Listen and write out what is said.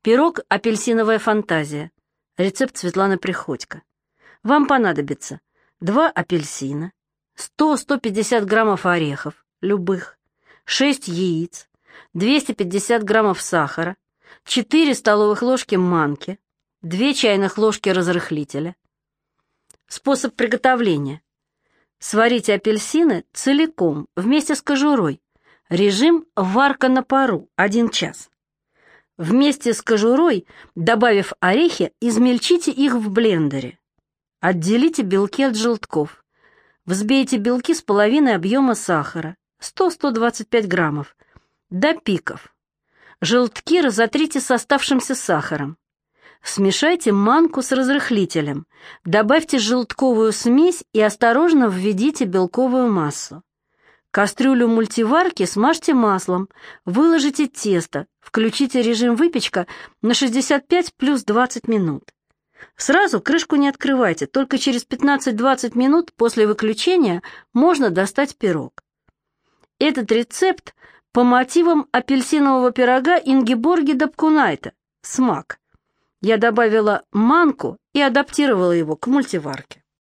Пирог «Апельсиновая фантазия». Рецепт Светланы Приходько. Вам понадобится 2 апельсина, 100-150 граммов орехов, любых, 6 яиц, 250 граммов сахара, 4 столовых ложки манки, 2 чайных ложки разрыхлителя. Способ приготовления. Сварите апельсины целиком, вместе с кожурой. Режим варка на пару, 1 час. Вместе с кожурой, добавив орехи, измельчите их в блендере. Отделите белки от желтков. Взбейте белки с половиной объема сахара, 100-125 граммов, до пиков. Желтки разотрите с оставшимся сахаром. Смешайте манку с разрыхлителем, добавьте желтковую смесь и осторожно введите белковую массу. Кастрюлю мультиварки смажьте маслом, выложите тесто, включите режим выпечка на 65 плюс 20 минут. Сразу крышку не открывайте, только через 15-20 минут после выключения можно достать пирог. Этот рецепт по мотивам апельсинового пирога Ингеборги Дапкунайта «Смак». Я добавила манку и адаптировала его к мультиварке.